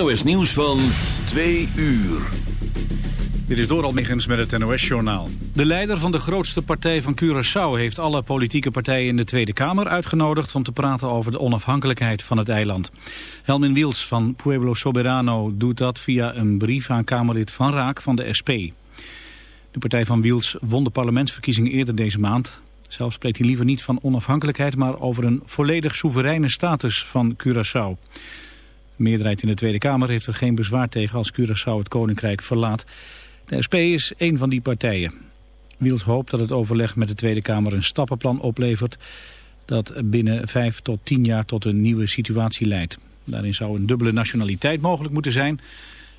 NOS Nieuws van 2 uur. Dit is Doral Migens met het NOS-journaal. De leider van de grootste partij van Curaçao heeft alle politieke partijen in de Tweede Kamer uitgenodigd om te praten over de onafhankelijkheid van het eiland. Helmin Wiels van Pueblo Soberano doet dat via een brief aan Kamerlid Van Raak van de SP. De partij van Wiels won de parlementsverkiezingen eerder deze maand. Zelf spreekt hij liever niet van onafhankelijkheid, maar over een volledig soevereine status van Curaçao. De meerderheid in de Tweede Kamer heeft er geen bezwaar tegen als Curaçao het Koninkrijk verlaat. De SP is een van die partijen. Wiels hoopt dat het overleg met de Tweede Kamer een stappenplan oplevert... dat binnen vijf tot tien jaar tot een nieuwe situatie leidt. Daarin zou een dubbele nationaliteit mogelijk moeten zijn...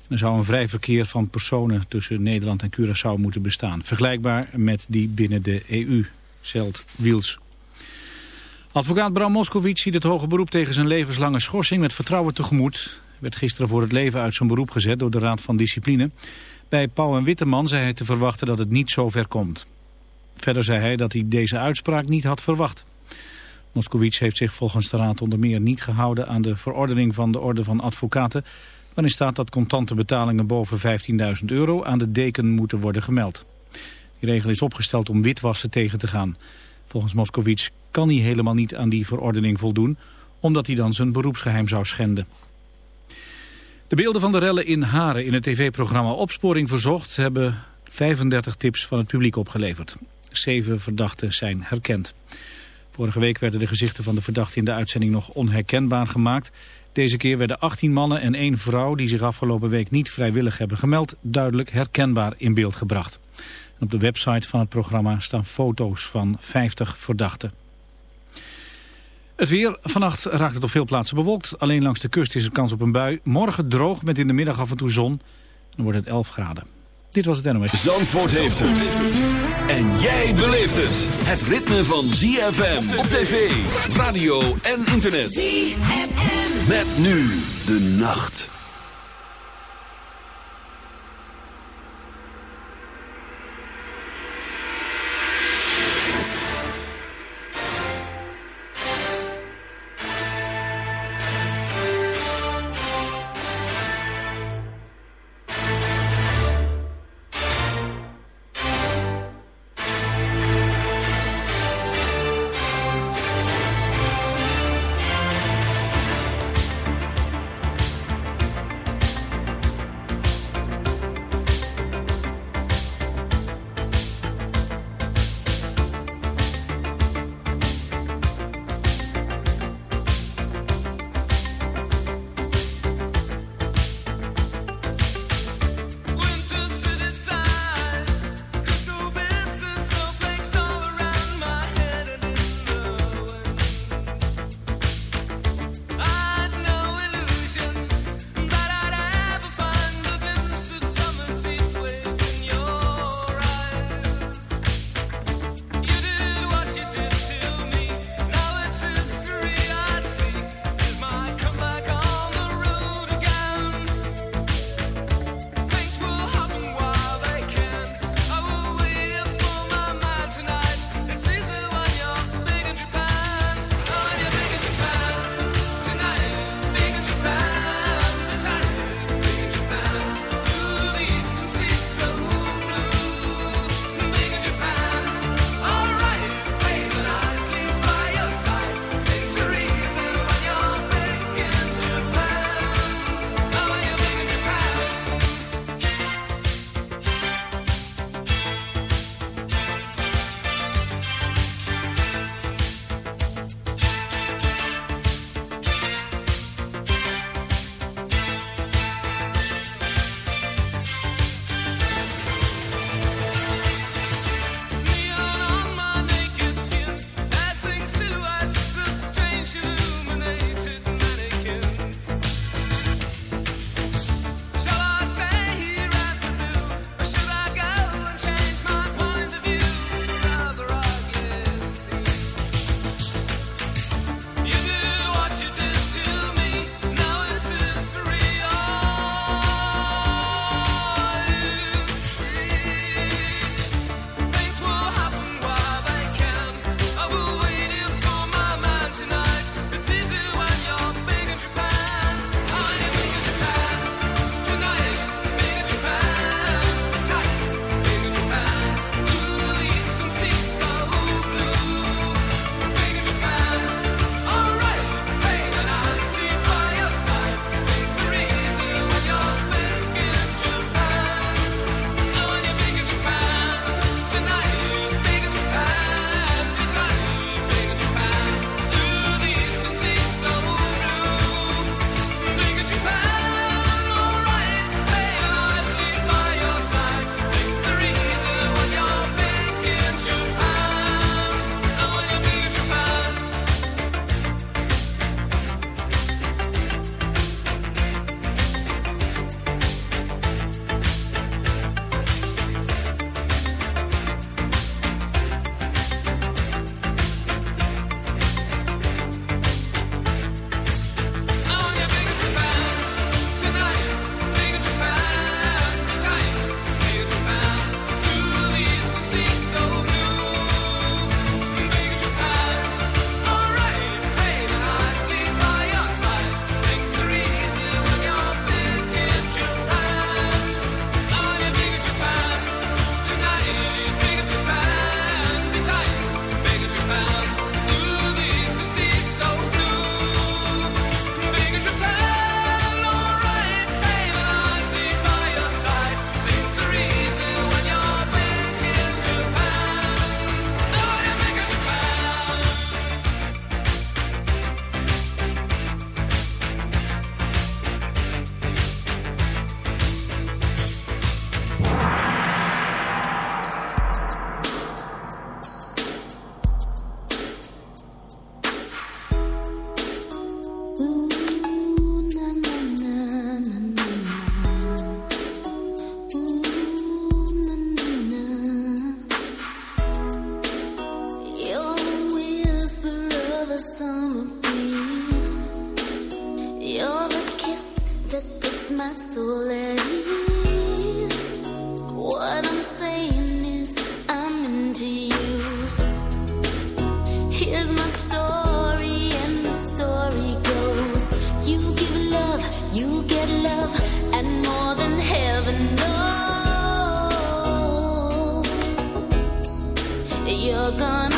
Er zou een vrij verkeer van personen tussen Nederland en Curaçao moeten bestaan. Vergelijkbaar met die binnen de EU, zelt Wiels. Advocaat Bram Moskowitz ziet het hoge beroep tegen zijn levenslange schorsing met vertrouwen tegemoet. Hij werd gisteren voor het leven uit zijn beroep gezet door de Raad van Discipline. Bij Pauw en Witteman zei hij te verwachten dat het niet zo ver komt. Verder zei hij dat hij deze uitspraak niet had verwacht. Moskowitz heeft zich volgens de Raad onder meer niet gehouden aan de verordening van de Orde van Advocaten... waarin staat dat contante betalingen boven 15.000 euro aan de deken moeten worden gemeld. Die regel is opgesteld om witwassen tegen te gaan... Volgens Moskowitz kan hij helemaal niet aan die verordening voldoen, omdat hij dan zijn beroepsgeheim zou schenden. De beelden van de rellen in Haren in het tv-programma Opsporing Verzocht hebben 35 tips van het publiek opgeleverd. Zeven verdachten zijn herkend. Vorige week werden de gezichten van de verdachten in de uitzending nog onherkenbaar gemaakt. Deze keer werden 18 mannen en één vrouw die zich afgelopen week niet vrijwillig hebben gemeld... duidelijk herkenbaar in beeld gebracht. Op de website van het programma staan foto's van 50 verdachten. Het weer. Vannacht raakt het op veel plaatsen bewolkt. Alleen langs de kust is er kans op een bui. Morgen droog met in de middag af en toe zon. Dan wordt het 11 graden. Dit was het NOS. Zandvoort heeft het. En jij beleeft het. Het ritme van ZFM op tv, radio en internet. ZFM. Met nu de nacht. gonna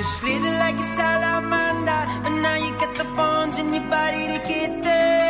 You're slithering like a salamander, but now you got the bones in your body to get there.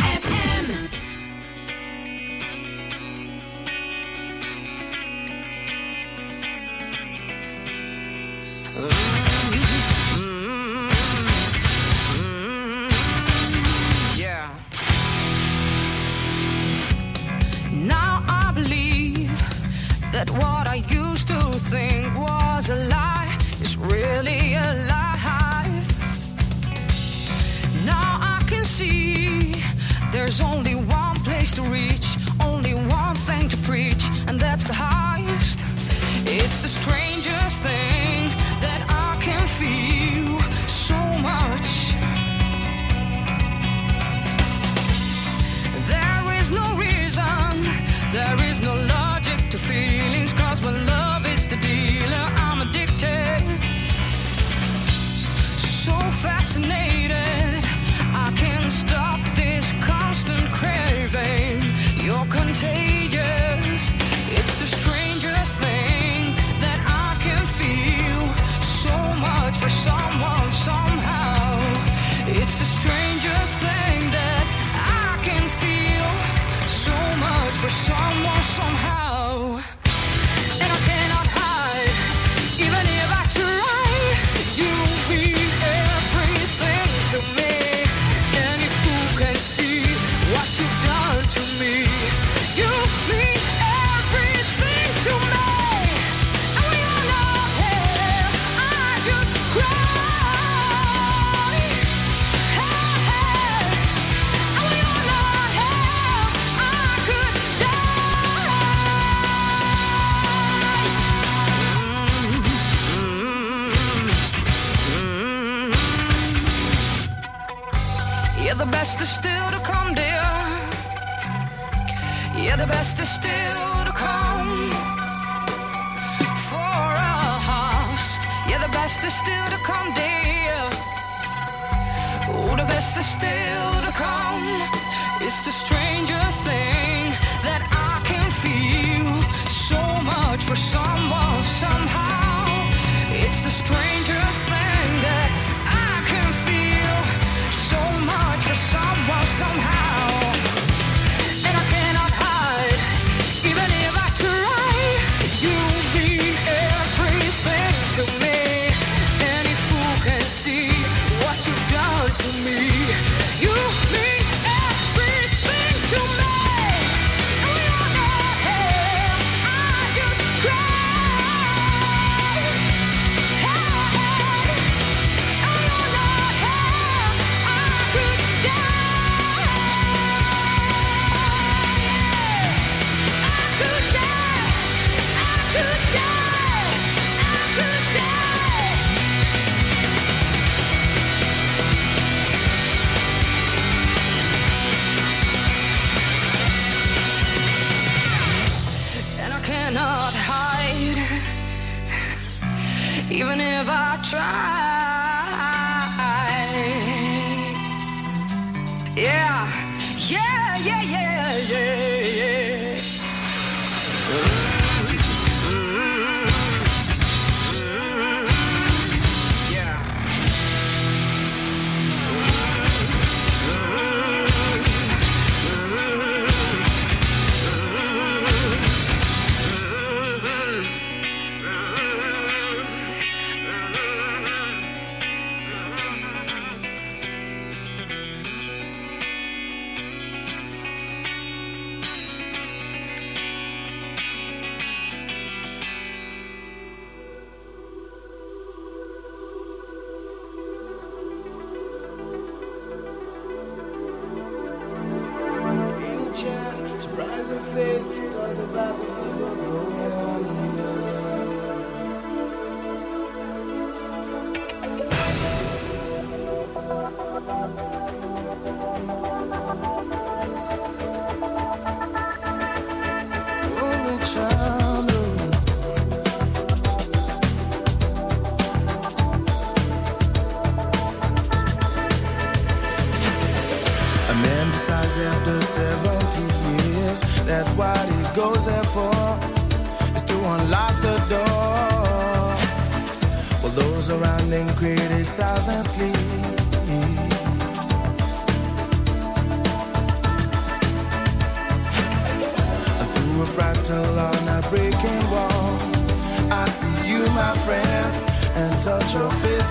passion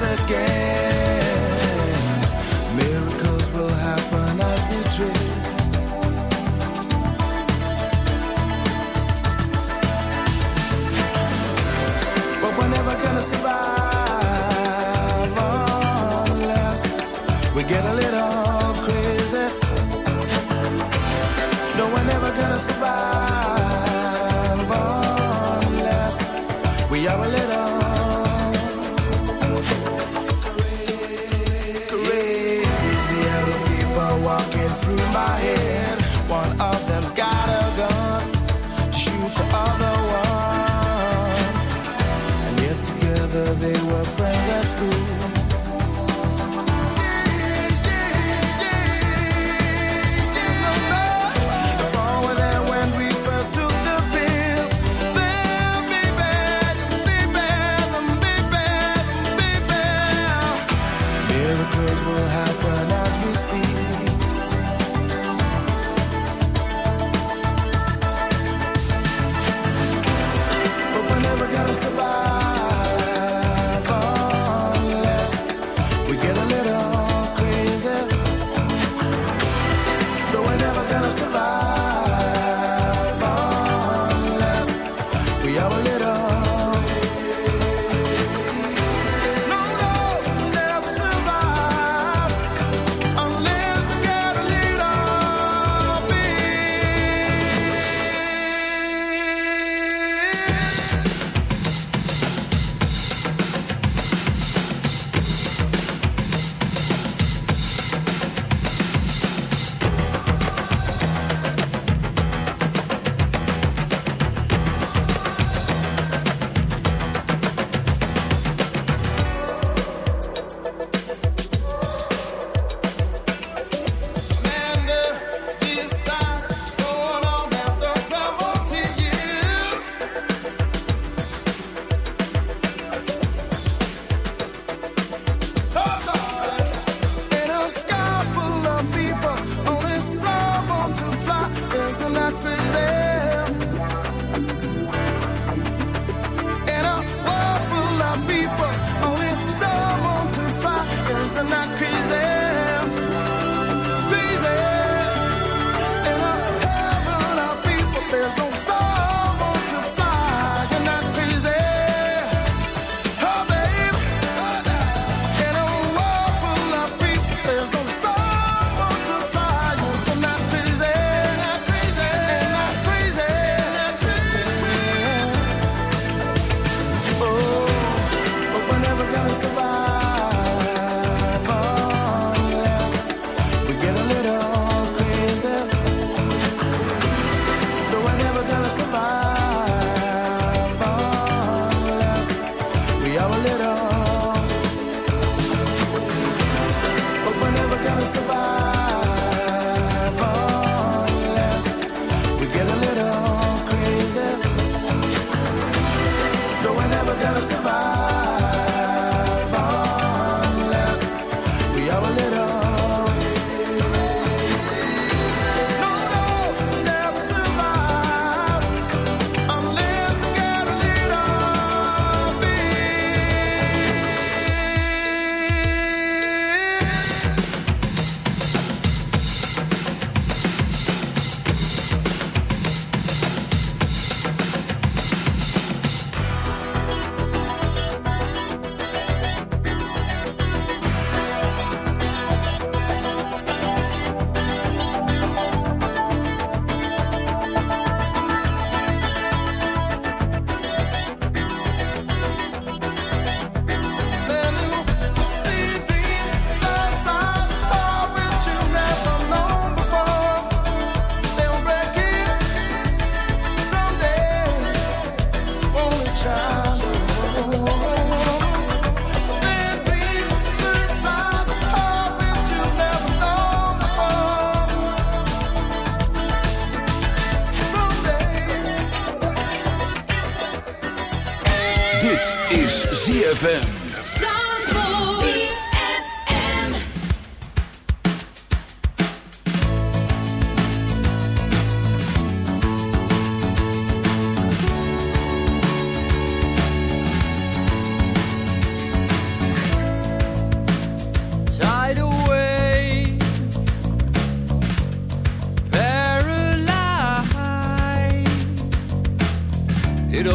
again.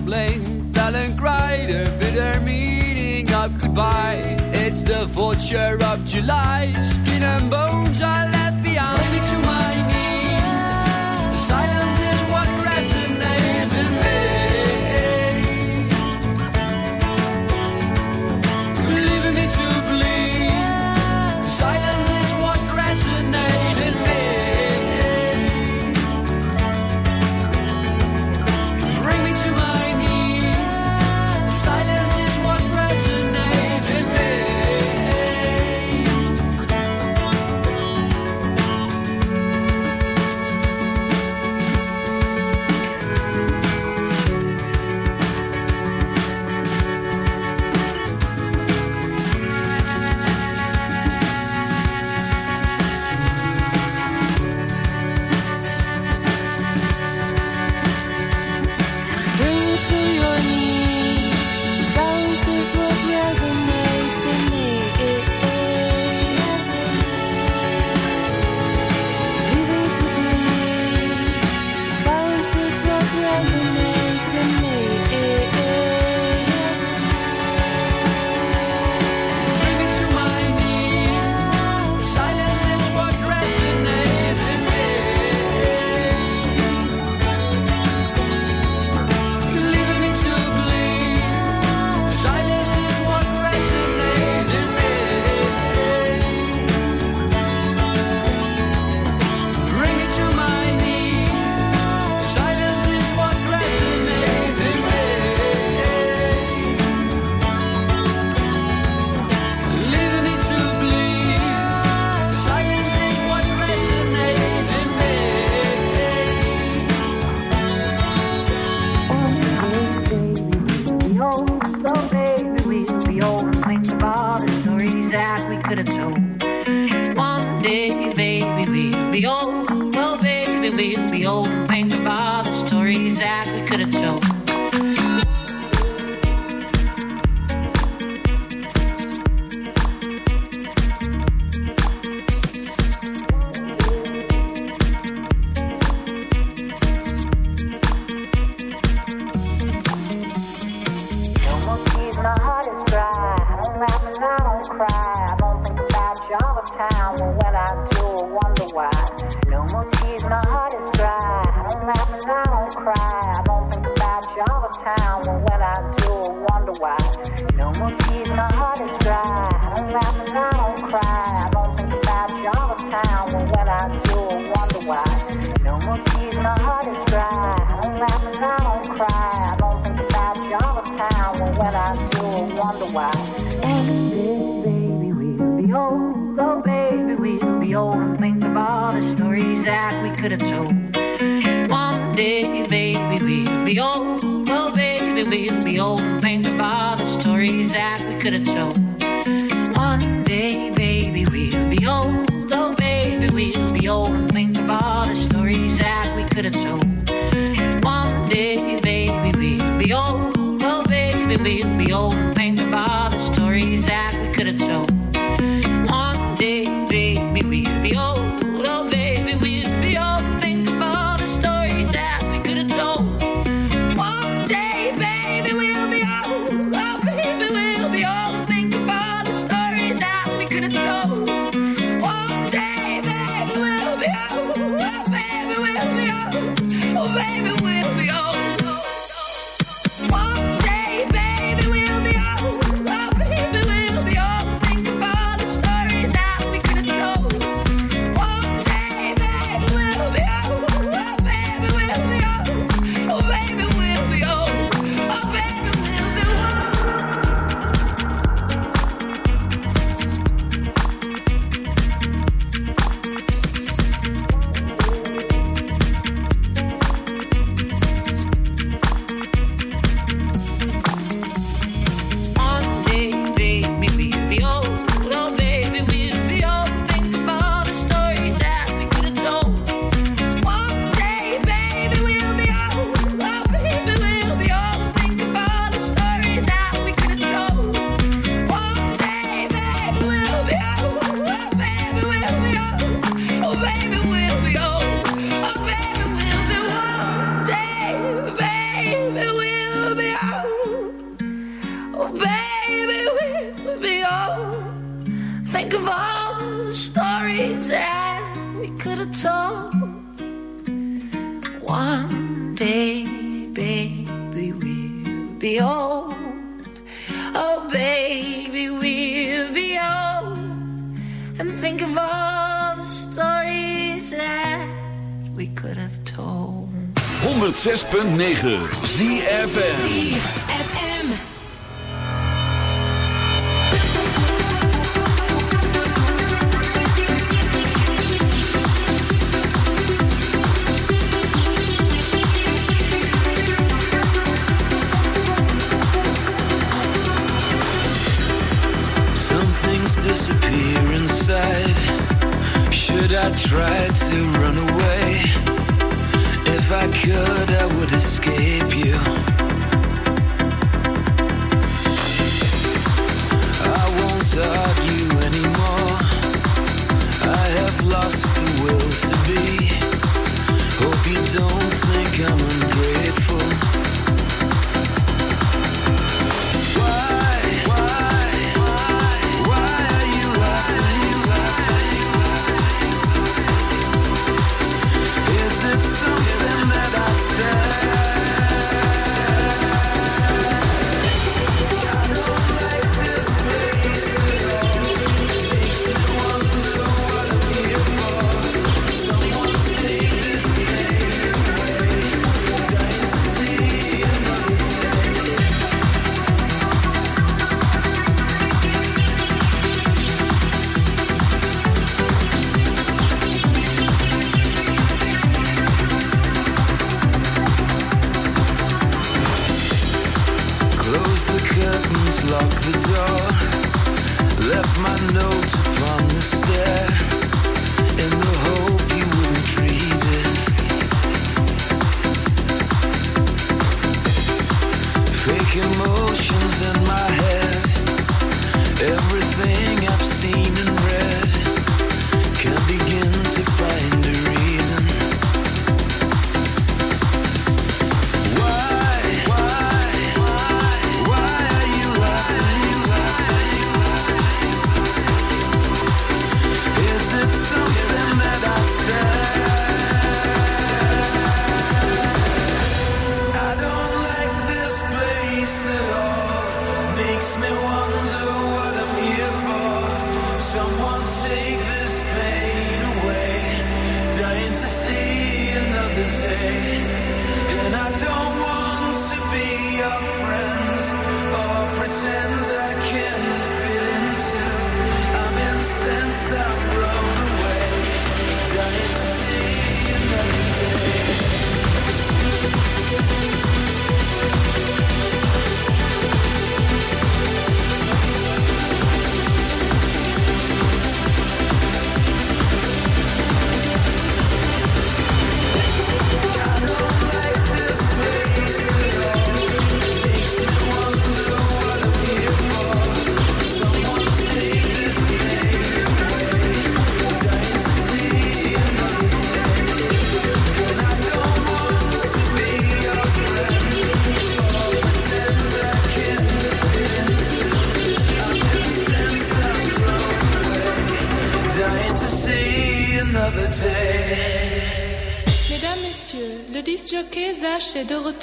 blame fell and cried a bitter meeting of goodbye. It's the vulture of July, skin and bones are we could have told. 106.9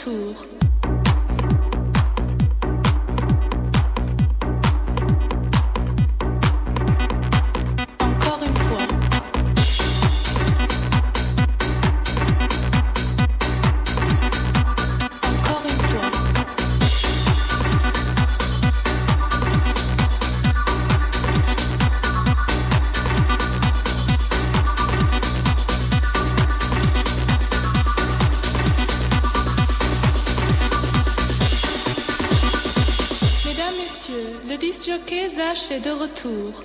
tour. marchait de retour.